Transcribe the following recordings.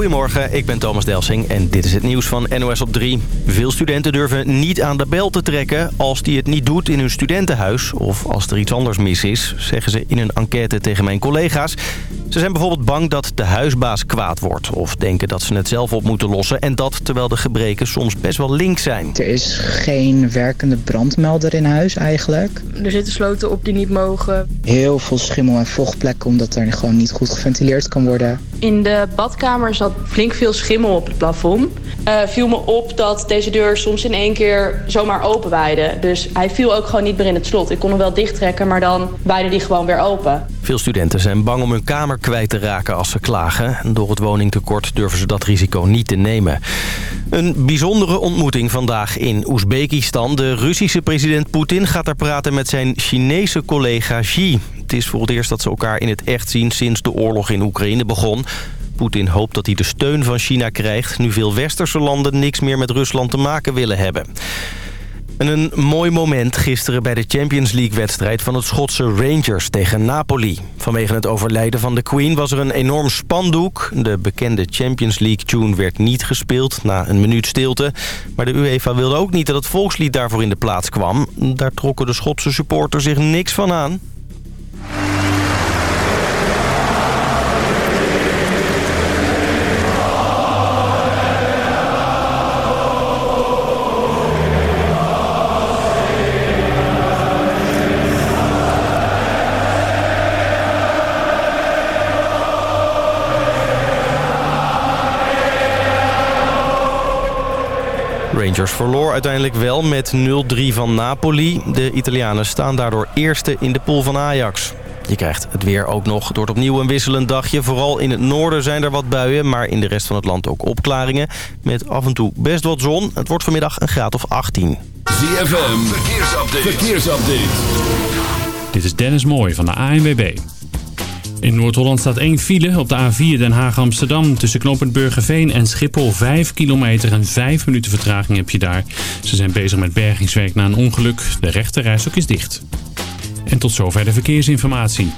Goedemorgen, ik ben Thomas Delsing en dit is het nieuws van NOS op 3. Veel studenten durven niet aan de bel te trekken als die het niet doet in hun studentenhuis... of als er iets anders mis is, zeggen ze in een enquête tegen mijn collega's. Ze zijn bijvoorbeeld bang dat de huisbaas kwaad wordt... of denken dat ze het zelf op moeten lossen... en dat terwijl de gebreken soms best wel link zijn. Er is geen werkende brandmelder in huis eigenlijk. Er zitten sloten op die niet mogen. Heel veel schimmel en vochtplekken omdat er gewoon niet goed geventileerd kan worden. In de badkamer zat flink veel schimmel op het plafond. Uh, viel me op dat deze deur soms in één keer zomaar open waaide. Dus hij viel ook gewoon niet meer in het slot. Ik kon hem wel dicht trekken, maar dan waaide die gewoon weer open. Veel studenten zijn bang om hun kamer kwijt te raken als ze klagen. Door het woningtekort durven ze dat risico niet te nemen. Een bijzondere ontmoeting vandaag in Oezbekistan. De Russische president Poetin gaat daar praten met zijn Chinese collega Xi. Het is voor het eerst dat ze elkaar in het echt zien sinds de oorlog in Oekraïne begon. Poetin hoopt dat hij de steun van China krijgt... nu veel westerse landen niks meer met Rusland te maken willen hebben. En een mooi moment gisteren bij de Champions League-wedstrijd van het Schotse Rangers tegen Napoli. Vanwege het overlijden van de Queen was er een enorm spandoek. De bekende Champions League-tune werd niet gespeeld na een minuut stilte. Maar de UEFA wilde ook niet dat het volkslied daarvoor in de plaats kwam. Daar trokken de Schotse supporters zich niks van aan. Rangers verloor uiteindelijk wel met 0-3 van Napoli. De Italianen staan daardoor eerste in de pool van Ajax. Je krijgt het weer ook nog het opnieuw een wisselend dagje. Vooral in het noorden zijn er wat buien, maar in de rest van het land ook opklaringen. Met af en toe best wat zon. Het wordt vanmiddag een graad of 18. ZFM, verkeersupdate. Dit is Dennis Mooij van de ANWB. In Noord-Holland staat één file op de A4 Den Haag-Amsterdam. Tussen knooppunt Burgerveen en Schiphol 5 kilometer en 5 minuten vertraging heb je daar. Ze zijn bezig met bergingswerk na een ongeluk. De rechterrijstok is dicht. En tot zover de verkeersinformatie.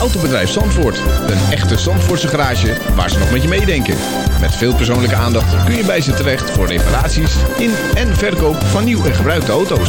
Autobedrijf Zandvoort. Een echte Zandvoortse garage waar ze nog met je meedenken. Met veel persoonlijke aandacht kun je bij ze terecht voor reparaties in en verkoop van nieuw en gebruikte auto's.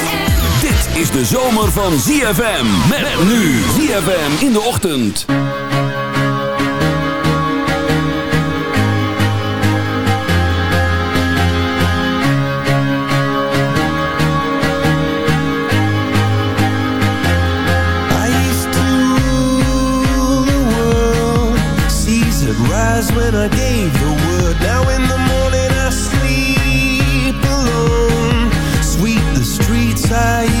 is de zomer van ZFM. Met nu ZFM in de ochtend. when I gave the word. Now in the sair.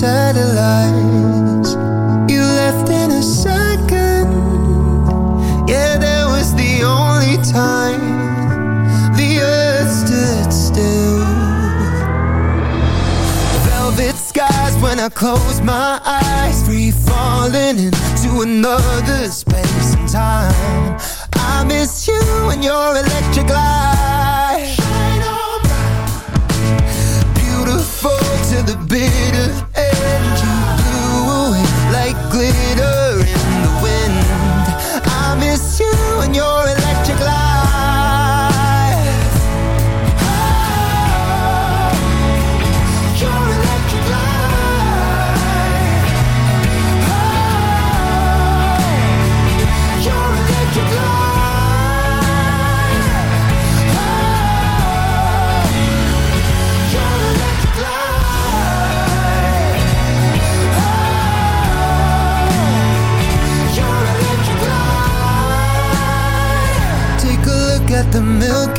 Satellites, you left in a second. Yeah, that was the only time the earth stood still. Velvet skies when I close my eyes Free falling into another space and time. I miss you and your electric light. Beautiful to the bitter head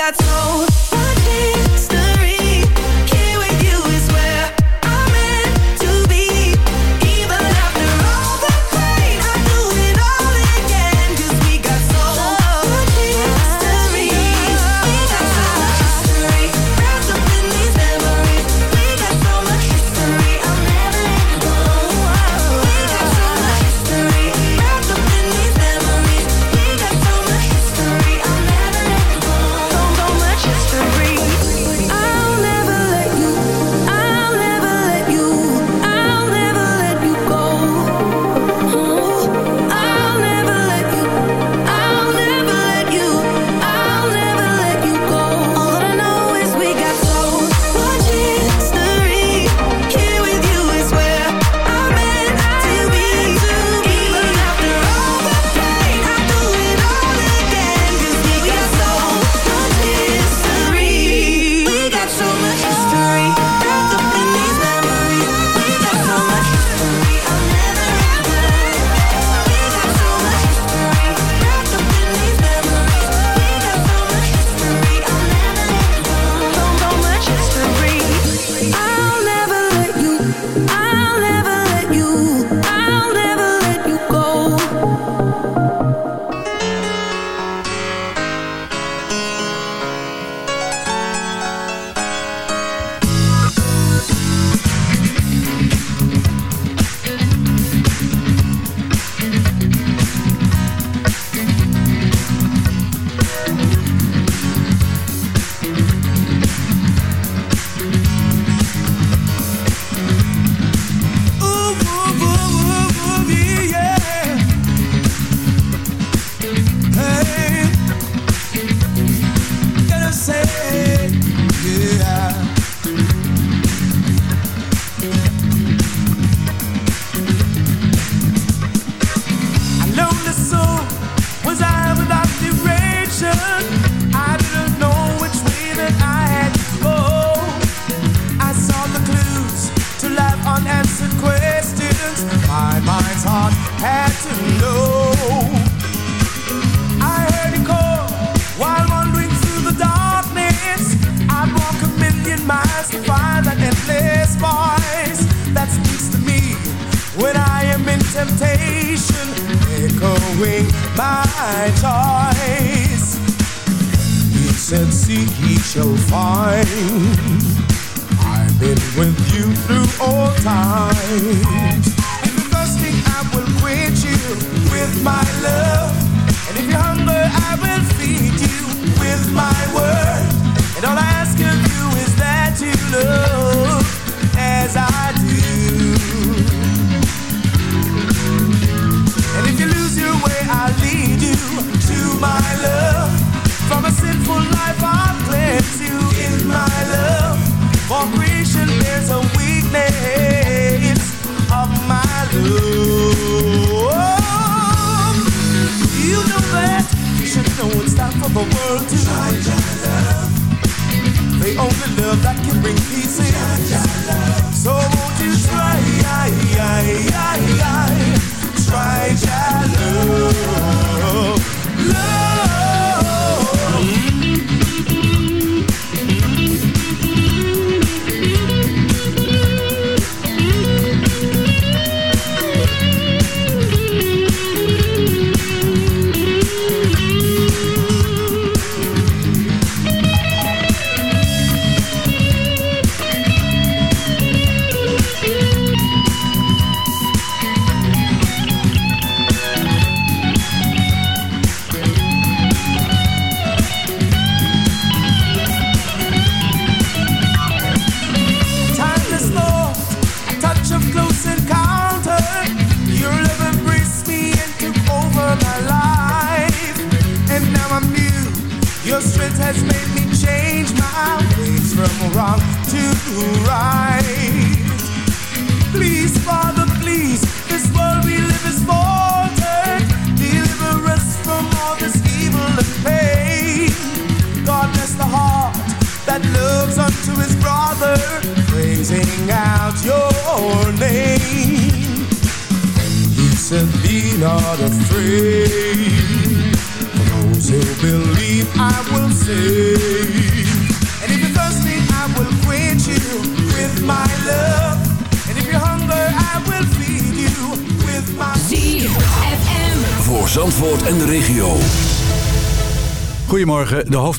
got sold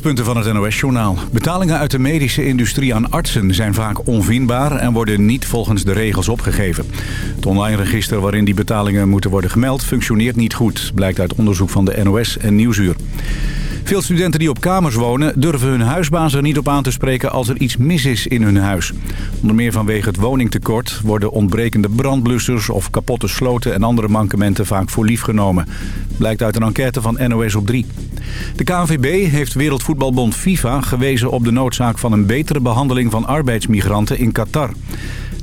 hoofdpunten van het NOS-journaal. Betalingen uit de medische industrie aan artsen zijn vaak onvindbaar... en worden niet volgens de regels opgegeven. Het online register waarin die betalingen moeten worden gemeld... functioneert niet goed, blijkt uit onderzoek van de NOS en Nieuwsuur. Veel studenten die op kamers wonen durven hun huisbaas er niet op aan te spreken als er iets mis is in hun huis. Onder meer vanwege het woningtekort worden ontbrekende brandblussers of kapotte sloten en andere mankementen vaak voor lief genomen. Blijkt uit een enquête van NOS op 3. De KNVB heeft Wereldvoetbalbond FIFA gewezen op de noodzaak van een betere behandeling van arbeidsmigranten in Qatar.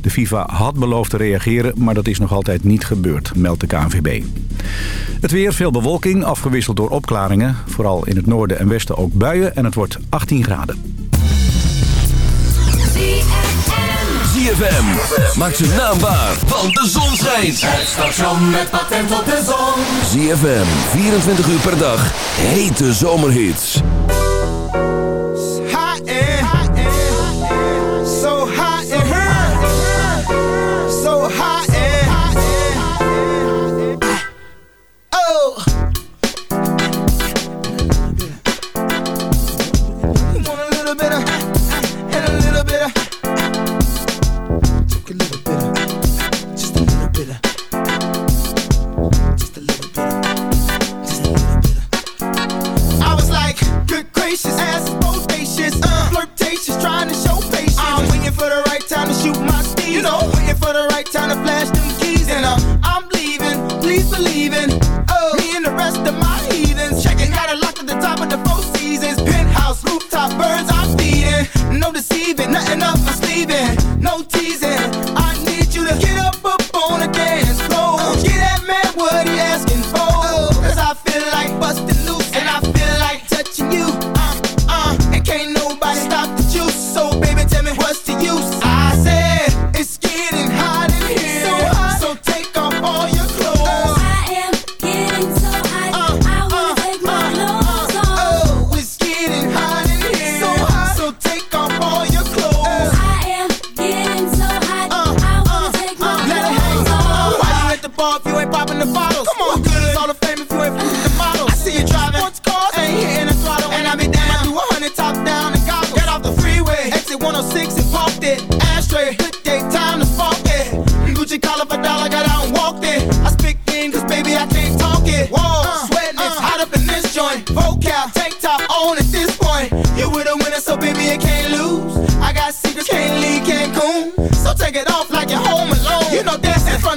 De FIFA had beloofd te reageren, maar dat is nog altijd niet gebeurd, meldt de KNVB. Het weer, veel bewolking, afgewisseld door opklaringen. Vooral in het noorden en westen ook buien en het wordt 18 graden. ZFM. Maak ze naambaar, want de zon schijnt. Het station met patent op de zon. ZFM, 24 uur per dag, hete zomerhits.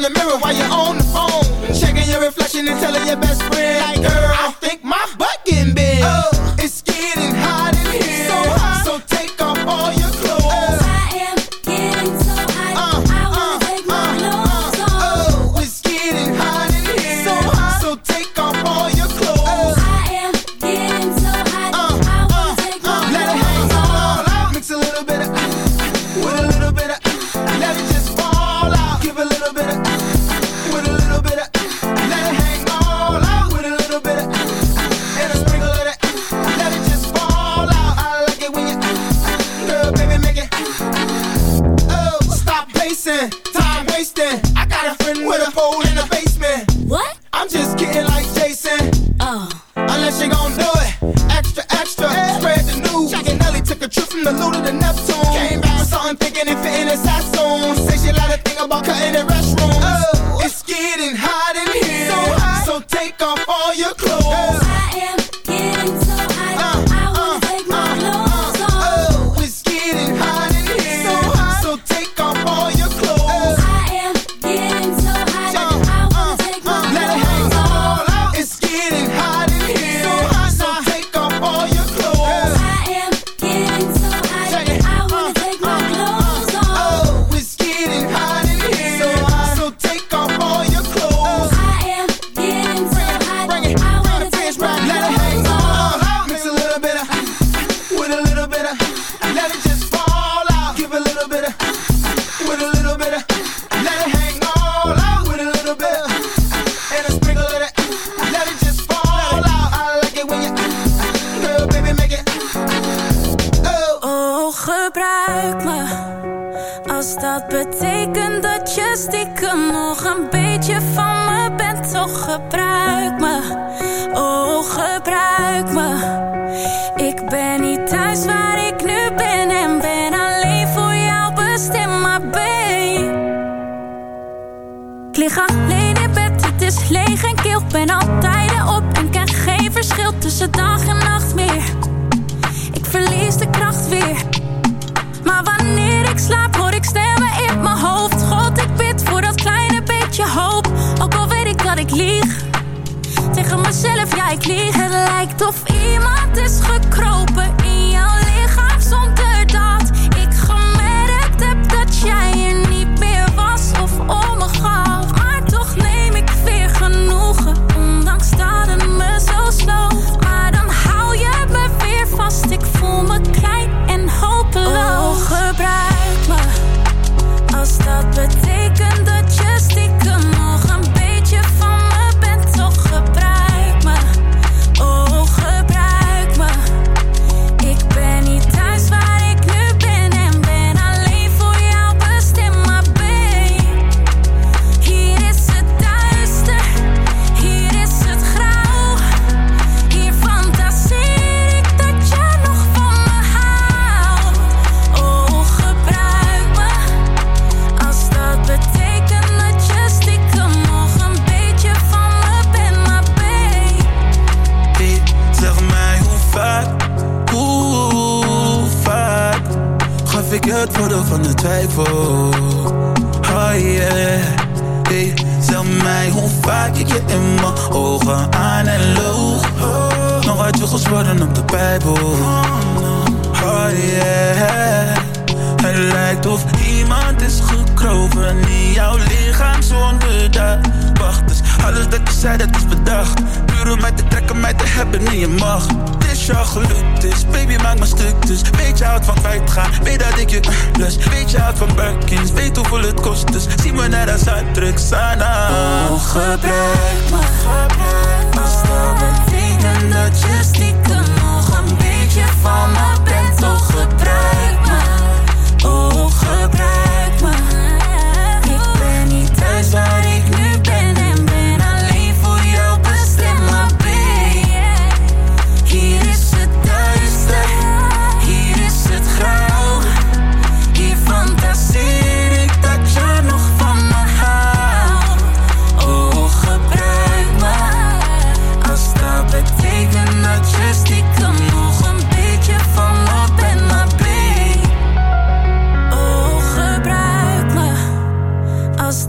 the mirror while you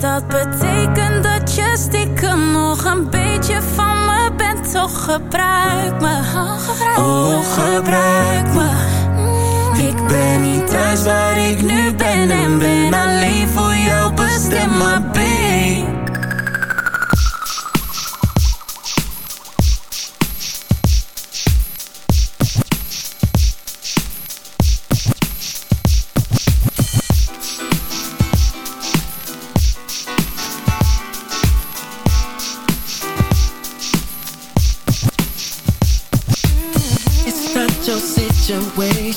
dat betekent dat je stiekem nog een beetje van me bent. Toch gebruik me, oh gebruik, oh, me. Mm. Ik ben niet thuis waar ik nu ben en ben alleen voor jou bestemd, maar.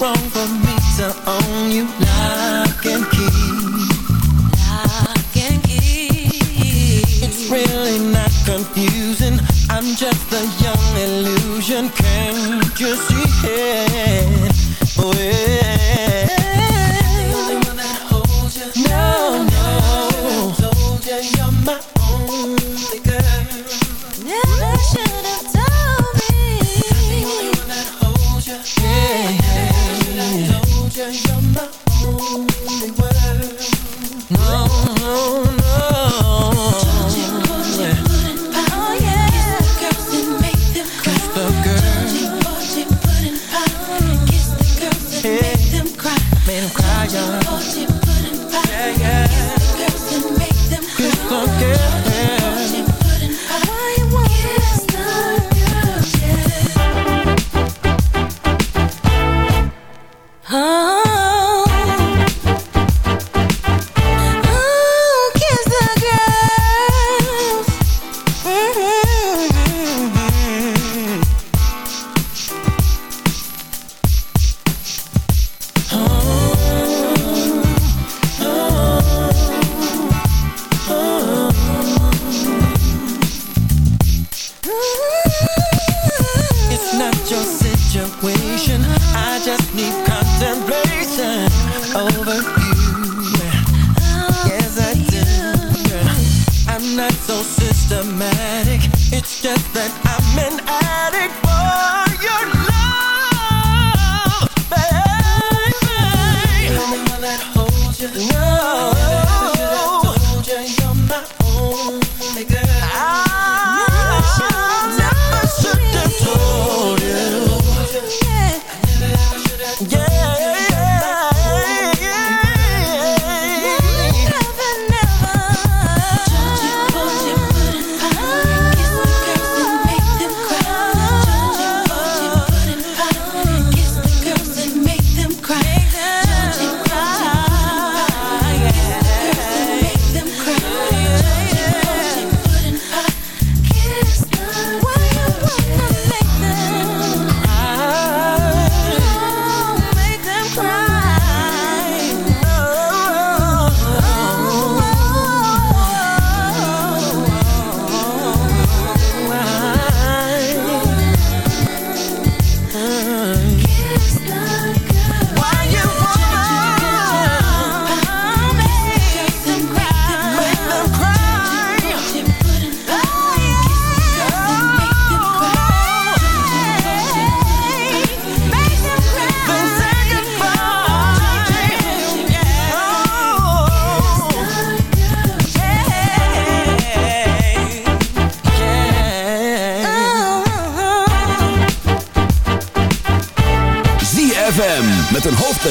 wrong for me to own you lock and key. Lock and key. It's really not confusing. I'm just a young illusion. Can't you see? my only one.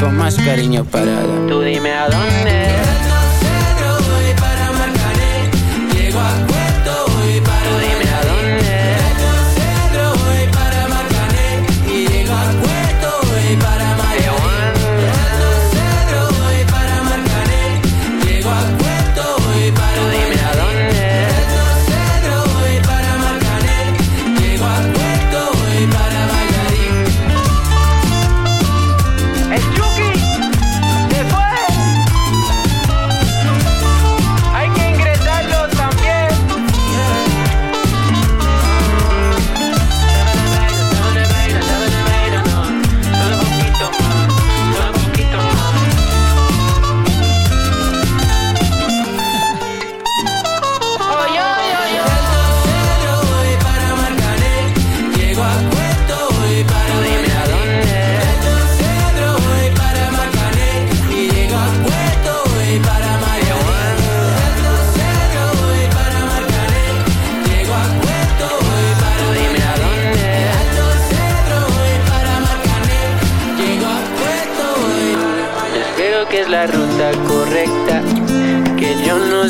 con más cariño parada. Tú dime a dónde. Yo no voy para Marcané, llego a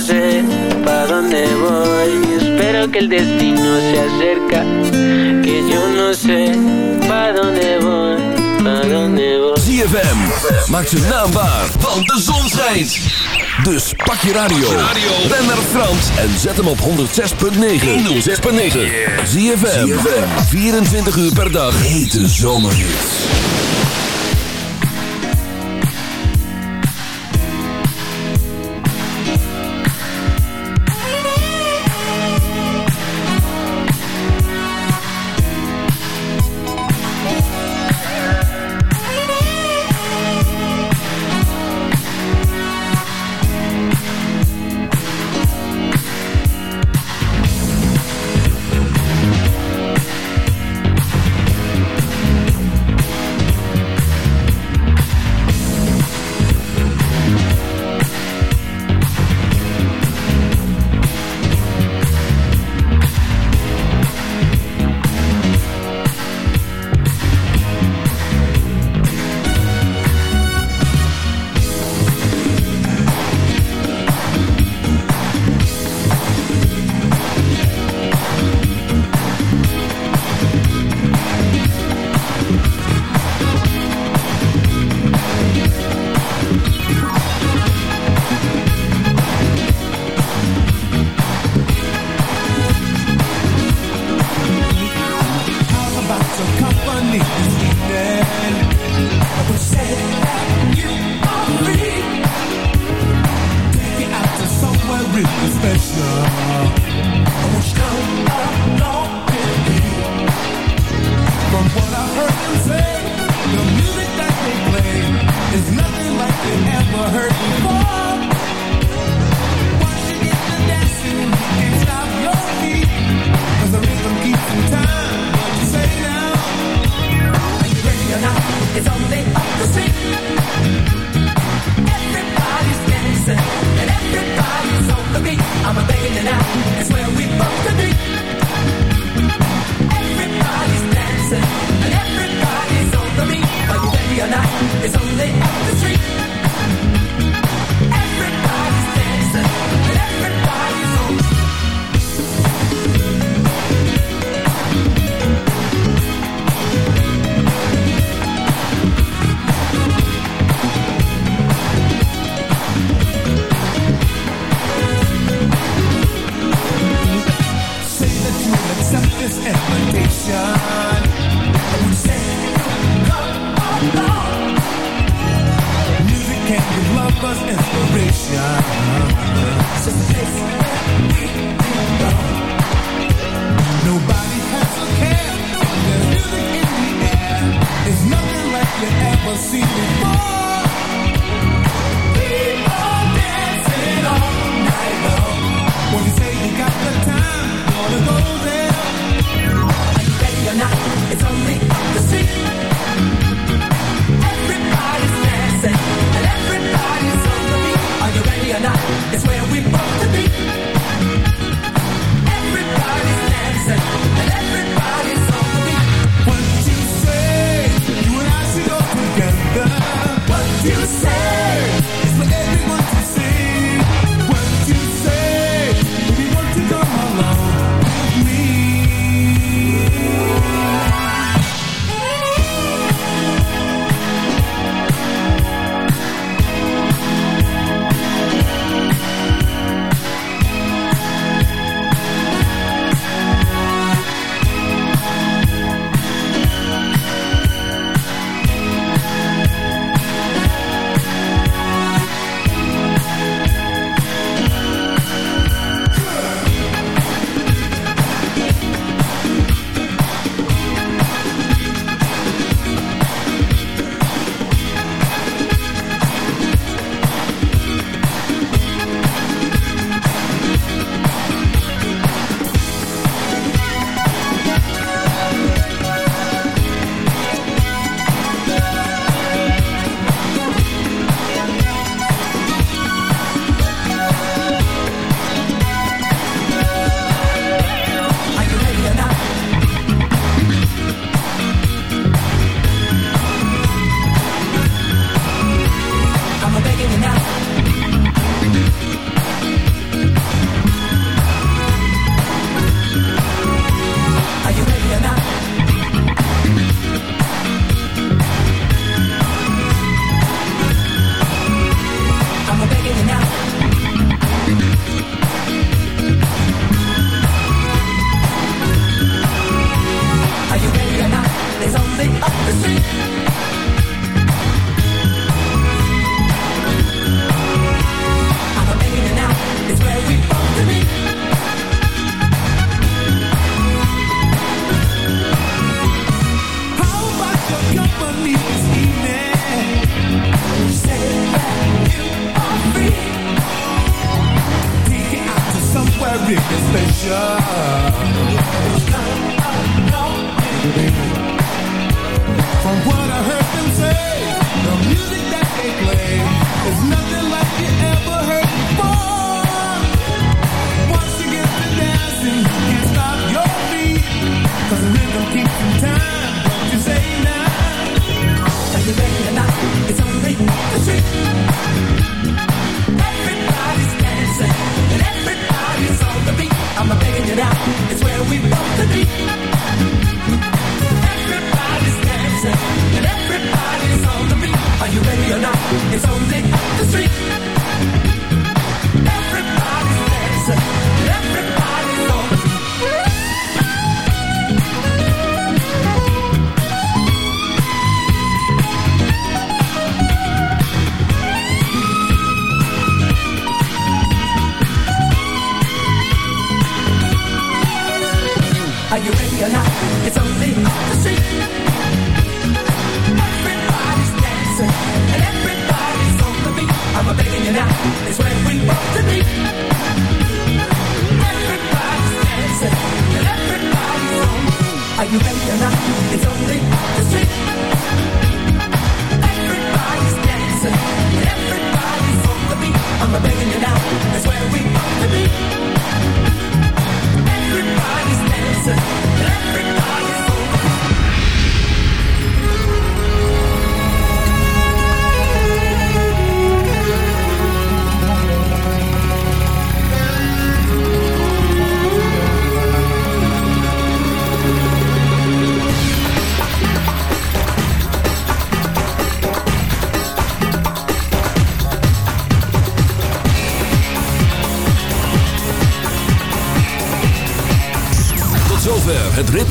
sé pa' dónde voy. Espero que el destino se acerca, que yo no sé pa' dónde voy, pa' dónde voy. ZFM, maak ze naambaar, want de zon schijnt. Dus pak je radio, ben naar Frans en zet hem op 106.9. 106.9. ZFM, 24 uur per dag, hete zomerhits.